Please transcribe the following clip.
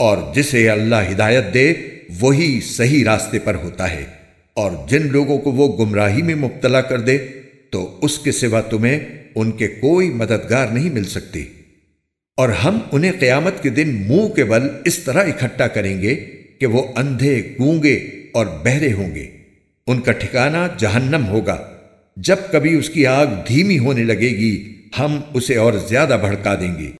اور جسے اللہ ہدایت دے، وہی صحیح راستے پر ہوتا ہے۔ اور جن لوگوں کو وہ گمراہی میں مبتلا کر دے، تو اس کے سوا تمہیں ان کے کوئی مددگار نہیں مل سکتی اور ہم انہیں قیامت کے دن منہ کے بل اس طرح اکٹھا کریں گے کہ وہ اندھے گونگے اور بہرے ہوں گے۔ ان کا ٹھکانہ جہنم ہوگا۔ جب کبھی اس کی آگ دھیمی ہونے لگے گی، ہم اسے اور زیادہ بھڑکا دیں گے۔